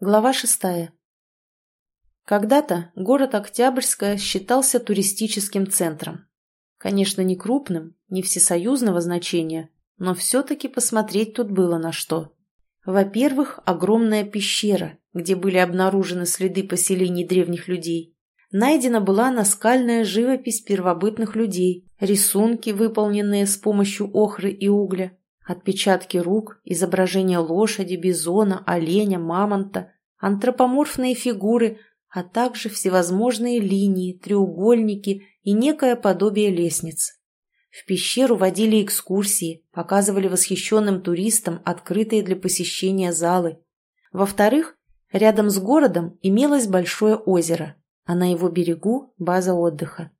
Глава шестая. Когда-то город Октябрьская считался туристическим центром. Конечно, не крупным, не всесоюзного значения, но все-таки посмотреть тут было на что. Во-первых, огромная пещера, где были обнаружены следы поселений древних людей. Найдена была наскальная живопись первобытных людей, рисунки, выполненные с помощью охры и угля, Отпечатки рук, изображения лошади, бизона, оленя, мамонта, антропоморфные фигуры, а также всевозможные линии, треугольники и некое подобие лестниц. В пещеру водили экскурсии, показывали восхищенным туристам открытые для посещения залы. Во-вторых, рядом с городом имелось большое озеро, а на его берегу – база отдыха.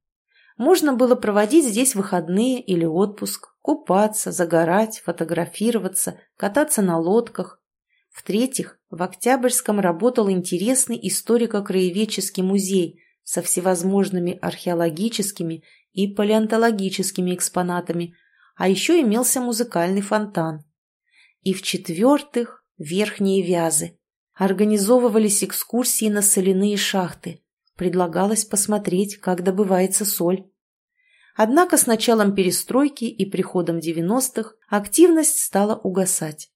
Можно было проводить здесь выходные или отпуск, купаться, загорать, фотографироваться, кататься на лодках. В-третьих, в Октябрьском работал интересный историко-краеведческий музей со всевозможными археологическими и палеонтологическими экспонатами, а еще имелся музыкальный фонтан. И в-четвертых, верхние вязы. Организовывались экскурсии на соляные шахты, Предлагалось посмотреть, как добывается соль. Однако с началом перестройки и приходом 90-х активность стала угасать.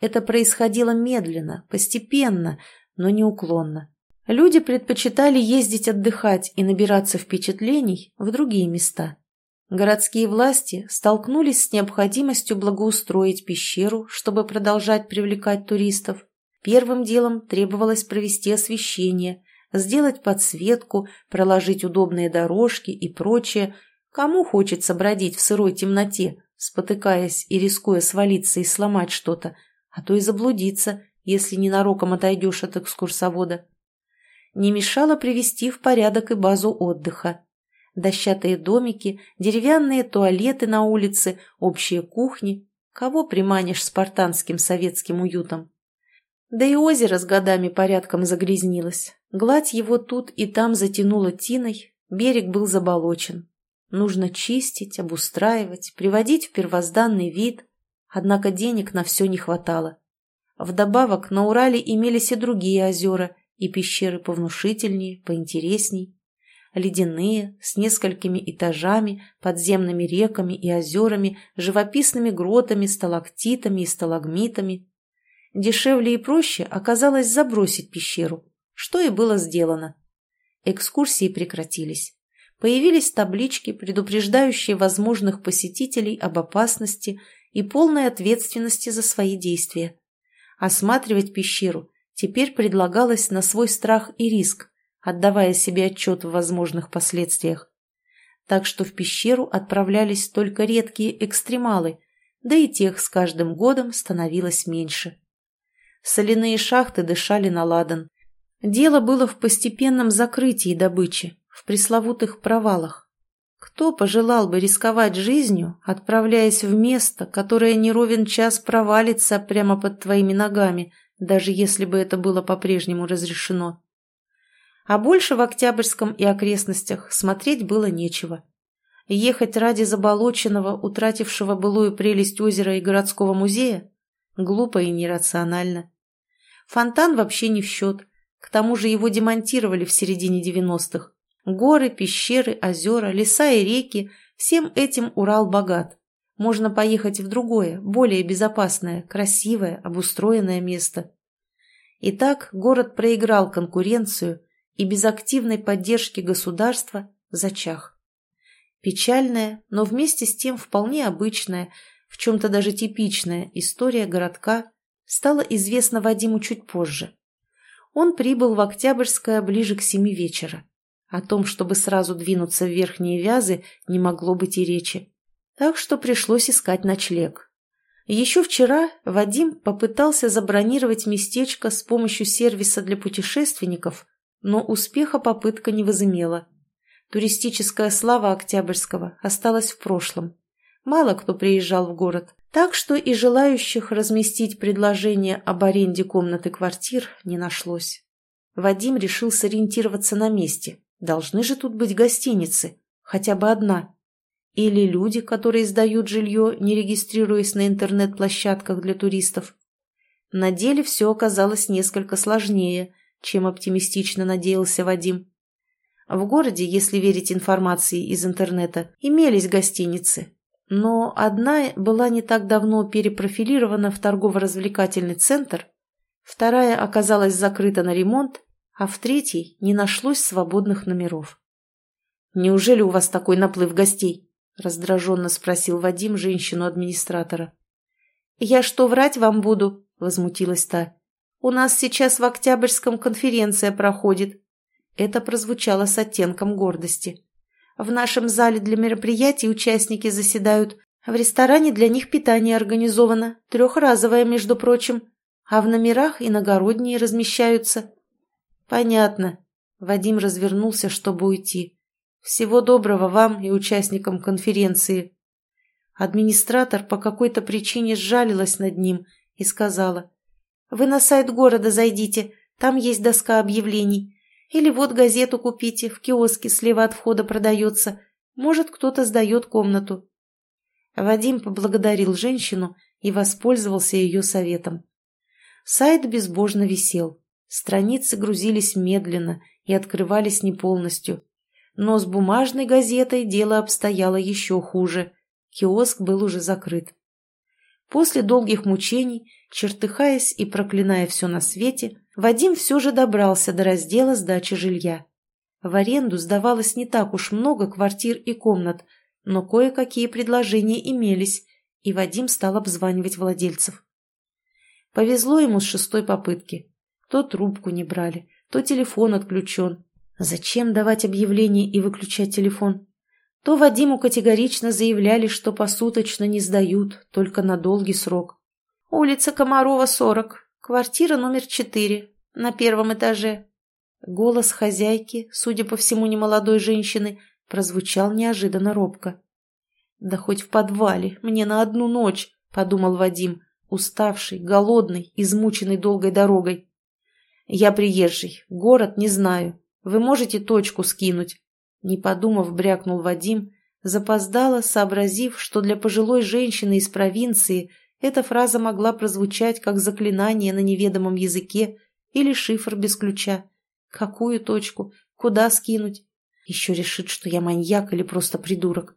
Это происходило медленно, постепенно, но неуклонно. Люди предпочитали ездить отдыхать и набираться впечатлений в другие места. Городские власти столкнулись с необходимостью благоустроить пещеру, чтобы продолжать привлекать туристов. Первым делом требовалось провести освещение, сделать подсветку, проложить удобные дорожки и прочее. Кому хочется бродить в сырой темноте, спотыкаясь и рискуя свалиться и сломать что-то, а то и заблудиться, если ненароком отойдешь от экскурсовода. Не мешало привести в порядок и базу отдыха. Дощатые домики, деревянные туалеты на улице, общие кухни. Кого приманишь спартанским советским уютом? Да и озеро с годами порядком загрязнилось. Гладь его тут и там затянула тиной, берег был заболочен. Нужно чистить, обустраивать, приводить в первозданный вид, однако денег на все не хватало. Вдобавок на Урале имелись и другие озера, и пещеры повнушительнее, поинтересней. Ледяные, с несколькими этажами, подземными реками и озерами, живописными гротами, сталактитами и сталагмитами. Дешевле и проще оказалось забросить пещеру, что и было сделано. Экскурсии прекратились. Появились таблички, предупреждающие возможных посетителей об опасности и полной ответственности за свои действия. Осматривать пещеру теперь предлагалось на свой страх и риск, отдавая себе отчет в возможных последствиях. Так что в пещеру отправлялись только редкие экстремалы, да и тех с каждым годом становилось меньше. Соляные шахты дышали на ладан, Дело было в постепенном закрытии добычи, в пресловутых провалах. Кто пожелал бы рисковать жизнью, отправляясь в место, которое не ровен час провалится прямо под твоими ногами, даже если бы это было по-прежнему разрешено? А больше в Октябрьском и окрестностях смотреть было нечего. Ехать ради заболоченного, утратившего былую прелесть озера и городского музея? Глупо и нерационально. Фонтан вообще не в счет – к тому же его демонтировали в середине 90-х. Горы, пещеры, озера, леса и реки – всем этим Урал богат. Можно поехать в другое, более безопасное, красивое, обустроенное место. Итак, город проиграл конкуренцию и без активной поддержки государства зачах. Печальная, но вместе с тем вполне обычная, в чем-то даже типичная история городка стала известна Вадиму чуть позже. Он прибыл в Октябрьское ближе к семи вечера. О том, чтобы сразу двинуться в верхние вязы, не могло быть и речи. Так что пришлось искать ночлег. Еще вчера Вадим попытался забронировать местечко с помощью сервиса для путешественников, но успеха попытка не возымела. Туристическая слава Октябрьского осталась в прошлом. Мало кто приезжал в город. Так что и желающих разместить предложение об аренде комнаты квартир не нашлось. Вадим решил сориентироваться на месте. Должны же тут быть гостиницы, хотя бы одна. Или люди, которые сдают жилье, не регистрируясь на интернет-площадках для туристов. На деле все оказалось несколько сложнее, чем оптимистично надеялся Вадим. В городе, если верить информации из интернета, имелись гостиницы, но одна была не так давно перепрофилирована в торгово-развлекательный центр, вторая оказалась закрыта на ремонт, а в третьей не нашлось свободных номеров. «Неужели у вас такой наплыв гостей?» – раздраженно спросил Вадим женщину-администратора. «Я что, врать вам буду?» – возмутилась та. «У нас сейчас в Октябрьском конференция проходит». Это прозвучало с оттенком гордости. «В нашем зале для мероприятий участники заседают. В ресторане для них питание организовано, трехразовое, между прочим. А в номерах иногородние размещаются». «Понятно». Вадим развернулся, чтобы уйти. «Всего доброго вам и участникам конференции». Администратор по какой-то причине сжалилась над ним и сказала. «Вы на сайт города зайдите, там есть доска объявлений. Или вот газету купите, в киоске слева от входа продается. Может, кто-то сдает комнату». Вадим поблагодарил женщину и воспользовался ее советом. Сайт безбожно висел. Страницы грузились медленно и открывались не полностью. Но с бумажной газетой дело обстояло еще хуже. Киоск был уже закрыт. После долгих мучений, чертыхаясь и проклиная все на свете, Вадим все же добрался до раздела сдачи жилья. В аренду сдавалось не так уж много квартир и комнат, но кое-какие предложения имелись, и Вадим стал обзванивать владельцев. Повезло ему с шестой попытки. То трубку не брали, то телефон отключен. Зачем давать объявление и выключать телефон? То Вадиму категорично заявляли, что посуточно не сдают, только на долгий срок. «Улица Комарова, 40, квартира номер 4, на первом этаже». Голос хозяйки, судя по всему немолодой женщины, прозвучал неожиданно робко. «Да хоть в подвале, мне на одну ночь», — подумал Вадим, уставший, голодный, измученный долгой дорогой. «Я приезжий, город не знаю. Вы можете точку скинуть?» Не подумав, брякнул Вадим, запоздало, сообразив, что для пожилой женщины из провинции эта фраза могла прозвучать как заклинание на неведомом языке или шифр без ключа. Какую точку? Куда скинуть? Еще решит, что я маньяк или просто придурок.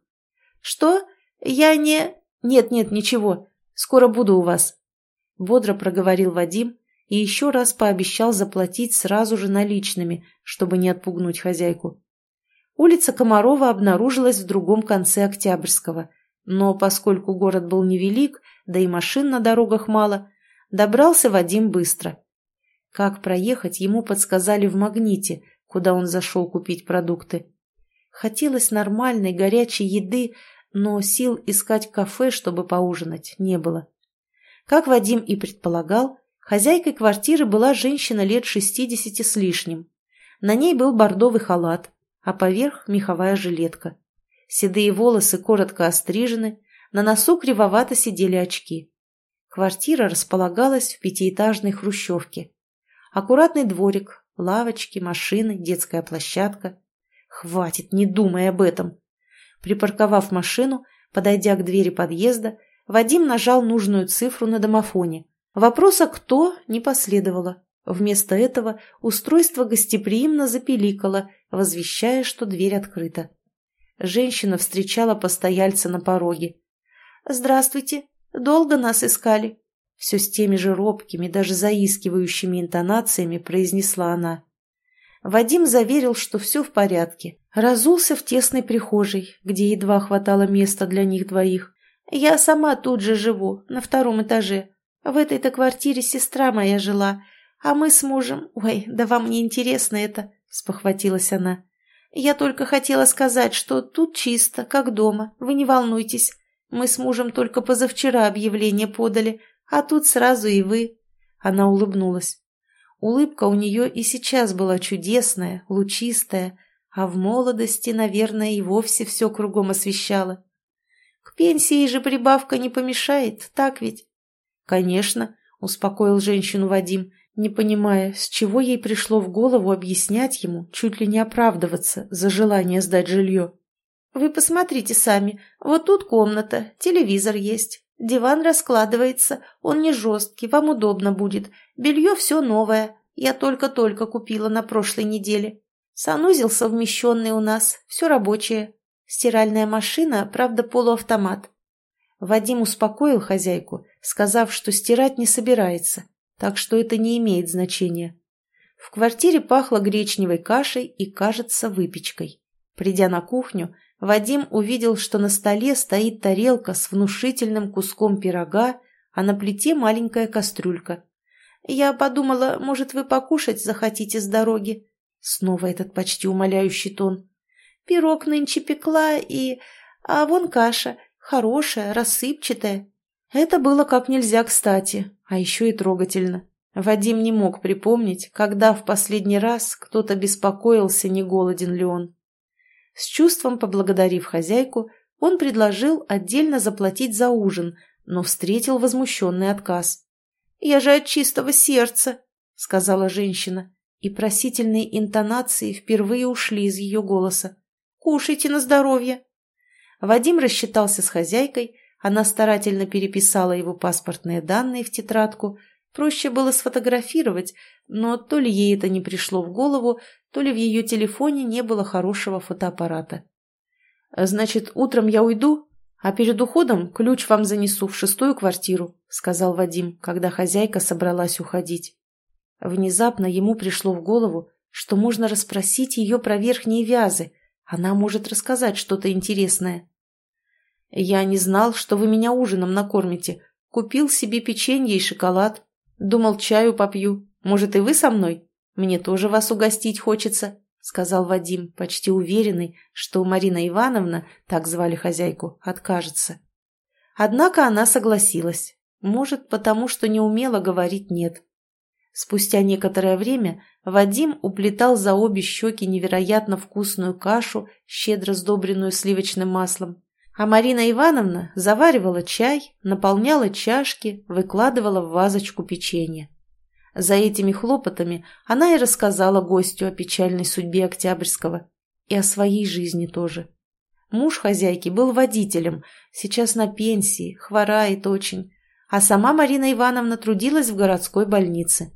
«Что? Я не...» «Нет-нет, ничего. Скоро буду у вас», — бодро проговорил Вадим и еще раз пообещал заплатить сразу же наличными, чтобы не отпугнуть хозяйку. Улица Комарова обнаружилась в другом конце Октябрьского, но поскольку город был невелик, да и машин на дорогах мало, добрался Вадим быстро. Как проехать, ему подсказали в «Магните», куда он зашел купить продукты. Хотелось нормальной горячей еды, но сил искать кафе, чтобы поужинать, не было. Как Вадим и предполагал, Хозяйкой квартиры была женщина лет шестидесяти с лишним. На ней был бордовый халат, а поверх меховая жилетка. Седые волосы коротко острижены, на носу кривовато сидели очки. Квартира располагалась в пятиэтажной хрущевке. Аккуратный дворик, лавочки, машины, детская площадка. Хватит, не думай об этом. Припарковав машину, подойдя к двери подъезда, Вадим нажал нужную цифру на домофоне – Вопроса «кто» не последовало. Вместо этого устройство гостеприимно запеликало, возвещая, что дверь открыта. Женщина встречала постояльца на пороге. «Здравствуйте. Долго нас искали?» Все с теми же робкими, даже заискивающими интонациями произнесла она. Вадим заверил, что все в порядке. Разулся в тесной прихожей, где едва хватало места для них двоих. «Я сама тут же живу, на втором этаже. В этой-то квартире сестра моя жила, а мы с мужем... Ой, да вам не интересно это, спохватилась она. Я только хотела сказать, что тут чисто, как дома, вы не волнуйтесь. Мы с мужем только позавчера объявление подали, а тут сразу и вы. Она улыбнулась. Улыбка у нее и сейчас была чудесная, лучистая, а в молодости, наверное, и вовсе все кругом освещала. К пенсии же прибавка не помешает, так ведь? «Конечно», — успокоил женщину Вадим, не понимая, с чего ей пришло в голову объяснять ему, чуть ли не оправдываться за желание сдать жилье. «Вы посмотрите сами, вот тут комната, телевизор есть, Диван раскладывается, он не жесткий, вам удобно будет. Белье все новое, я только-только купила на прошлой неделе. Санузел совмещенный у нас, все рабочее. Стиральная машина, правда, полуавтомат. Вадим успокоил хозяйку, сказав, что стирать не собирается, так что это не имеет значения. В квартире пахло гречневой кашей и, кажется, выпечкой. Придя на кухню, Вадим увидел, что на столе стоит тарелка с внушительным куском пирога, а на плите маленькая кастрюлька. «Я подумала, может, вы покушать захотите с дороги?» Снова этот почти умоляющий тон. «Пирог нынче пекла и... А вон каша, хорошая, рассыпчатая». Это было как нельзя кстати, а еще и трогательно. Вадим не мог припомнить, когда в последний раз кто-то беспокоился, не голоден ли он. С чувством поблагодарив хозяйку, он предложил отдельно заплатить за ужин, но встретил возмущенный отказ. «Я же от чистого сердца», — сказала женщина, и просительные интонации впервые ушли из ее голоса. «Кушайте на здоровье». Вадим рассчитался с хозяйкой, она старательно переписала его паспортные данные в тетрадку, проще было сфотографировать, но то ли ей это не пришло в голову, то ли в ее телефоне не было хорошего фотоаппарата. «Значит, утром я уйду, а перед уходом ключ вам занесу в шестую квартиру», сказал Вадим, когда хозяйка собралась уходить. Внезапно ему пришло в голову, что можно расспросить ее про верхние вязы, она может рассказать что-то интересное. «Я не знал, что вы меня ужином накормите. Купил себе печенье и шоколад. Думал, чаю попью. Может, и вы со мной?» Мне тоже вас угостить хочется», — сказал Вадим, почти уверенный, что Марина Ивановна, так звали хозяйку, откажется. Однако она согласилась. Может, потому что не умела говорить «нет». Спустя некоторое время Вадим уплетал за обе щеки невероятно вкусную кашу, щедро сдобренную сливочным маслом. А Марина Ивановна заваривала чай, наполняла чашки, выкладывала в вазочку печенье. За этими хлопотами она и рассказала гостю о печальной судьбе Октябрьского. И о своей жизни тоже. Муж хозяйки был водителем, сейчас на пенсии, хворает очень. А сама Марина Ивановна трудилась в городской больнице.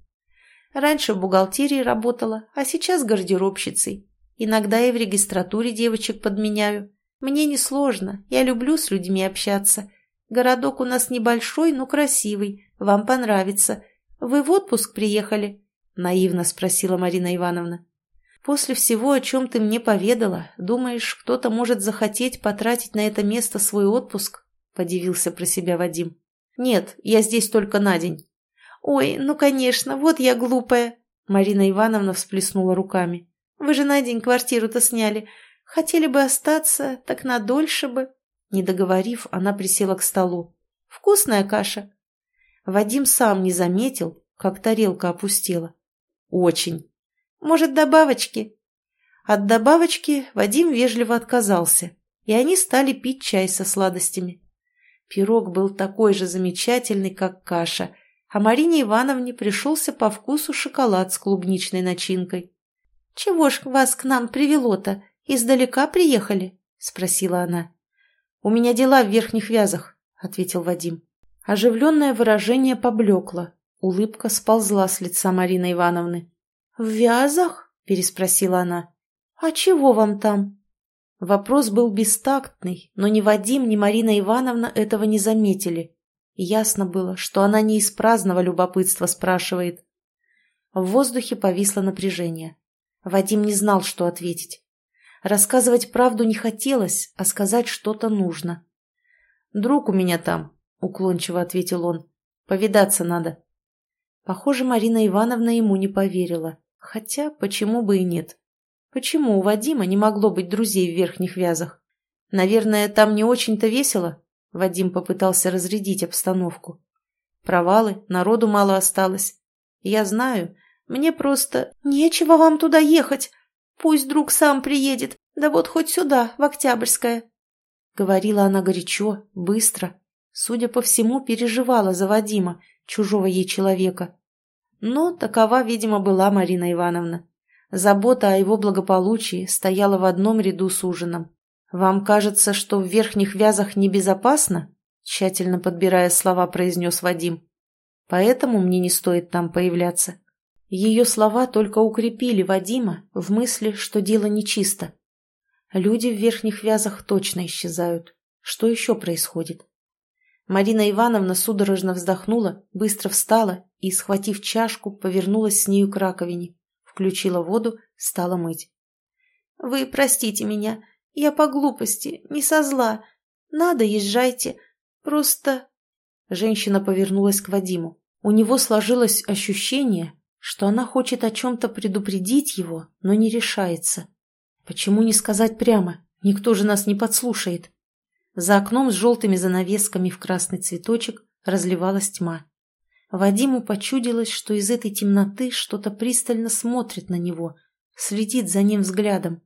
Раньше в бухгалтерии работала, а сейчас гардеробщицей. Иногда и в регистратуре девочек подменяю. Мне несложно, я люблю с людьми общаться. Городок у нас небольшой, но красивый, вам понравится. «Вы в отпуск приехали?» – наивно спросила Марина Ивановна. «После всего, о чем ты мне поведала, думаешь, кто-то может захотеть потратить на это место свой отпуск?» – подивился про себя Вадим. «Нет, я здесь только на день». «Ой, ну, конечно, вот я глупая!» Марина Ивановна всплеснула руками. «Вы же на день квартиру-то сняли. Хотели бы остаться, так надольше бы». Не договорив, она присела к столу. «Вкусная каша?» Вадим сам не заметил, как тарелка опустела. Очень. Может, добавочки? От добавочки Вадим вежливо отказался, и они стали пить чай со сладостями. Пирог был такой же замечательный, как каша, а Марине Ивановне пришелся по вкусу шоколад с клубничной начинкой. — Чего ж вас к нам привело-то? Издалека приехали? — спросила она. — У меня дела в верхних вязах, — ответил Вадим. Оживленное выражение поблекло. Улыбка сползла с лица Марины Ивановны. «В вязах?» – переспросила она. «А чего вам там?» Вопрос был бестактный, но ни Вадим, ни Марина Ивановна этого не заметили. Ясно было, что она не из праздного любопытства спрашивает. В воздухе повисло напряжение. Вадим не знал, что ответить. Рассказывать правду не хотелось, а сказать что-то нужно. «Друг у меня там», уклончиво ответил он. Повидаться надо. Похоже, Марина Ивановна ему не поверила. Хотя, почему бы и нет? Почему у Вадима не могло быть друзей в верхних вязах? Наверное, там не очень-то весело? Вадим попытался разрядить обстановку. Провалы, народу мало осталось. Я знаю, мне просто... Нечего вам туда ехать. Пусть друг сам приедет, да вот хоть сюда, в Октябрьское. Говорила она горячо, быстро, Судя по всему, переживала за Вадима, чужого ей человека. Но такова, видимо, была Марина Ивановна. Забота о его благополучии стояла в одном ряду с ужином. «Вам кажется, что в верхних вязах небезопасно?» — тщательно подбирая слова, произнес Вадим. «Поэтому мне не стоит там появляться». Ее слова только укрепили Вадима в мысли, что дело нечисто. Люди в верхних вязах точно исчезают. Что еще происходит? Марина Ивановна судорожно вздохнула, быстро встала и, схватив чашку, повернулась с нею к раковине, включила воду, стала мыть. «Вы простите меня, я по глупости, не со зла. Надо, езжайте. Просто...» Женщина повернулась к Вадиму. У него сложилось ощущение, что она хочет о чем-то предупредить его, но не решается. Почему не сказать прямо? Никто же нас не подслушает. За окном с желтыми занавесками в красный цветочек разливалась тьма. Вадиму почудилось, что из этой темноты что-то пристально смотрит на него, следит за ним взглядом.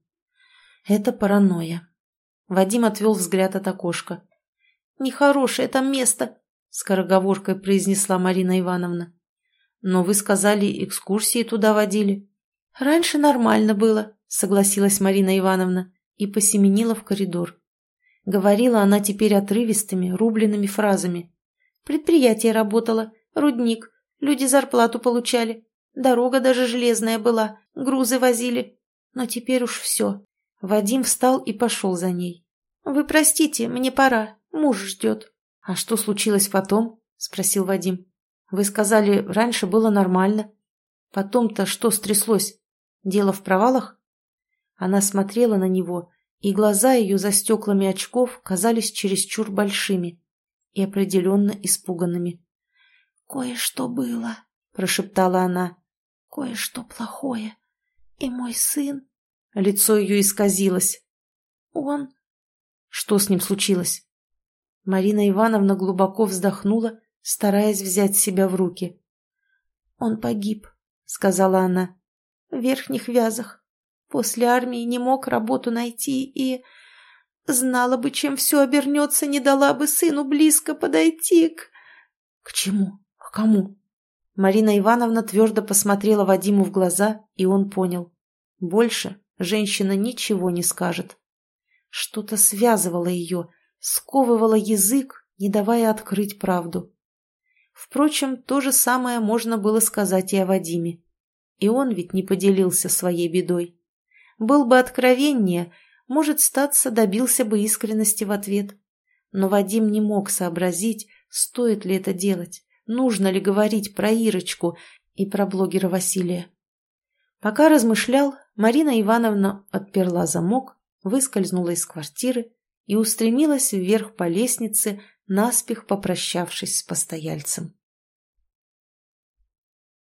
Это паранойя. Вадим отвел взгляд от окошка. «Нехорошее там место», — скороговоркой произнесла Марина Ивановна. «Но вы сказали, экскурсии туда водили». «Раньше нормально было», — согласилась Марина Ивановна и посеменила в коридор. Говорила она теперь отрывистыми, рубленными фразами. Предприятие работало, рудник, люди зарплату получали, дорога даже железная была, грузы возили. Но теперь уж все. Вадим встал и пошел за ней. «Вы простите, мне пора, муж ждет». «А что случилось потом?» – спросил Вадим. «Вы сказали, раньше было нормально. Потом-то что стряслось? Дело в провалах?» Она смотрела на него, и глаза ее за стеклами очков казались чересчур большими и определенно испуганными. «Кое-что было», — прошептала она. «Кое-что плохое. И мой сын...» Лицо ее исказилось. «Он...» «Что с ним случилось?» Марина Ивановна глубоко вздохнула, стараясь взять себя в руки. «Он погиб», — сказала она, — «в верхних вязах. После армии не мог работу найти и... Знала бы, чем все обернется, не дала бы сыну близко подойти к... К чему? К кому? Марина Ивановна твердо посмотрела Вадиму в глаза, и он понял. Больше женщина ничего не скажет. Что-то связывало ее, сковывало язык, не давая открыть правду. Впрочем, то же самое можно было сказать и о Вадиме. И он ведь не поделился своей бедой. Был бы откровеннее, может, статься добился бы искренности в ответ. Но Вадим не мог сообразить, стоит ли это делать, нужно ли говорить про Ирочку и про блогера Василия. Пока размышлял, Марина Ивановна отперла замок, выскользнула из квартиры и устремилась вверх по лестнице, наспех попрощавшись с постояльцем.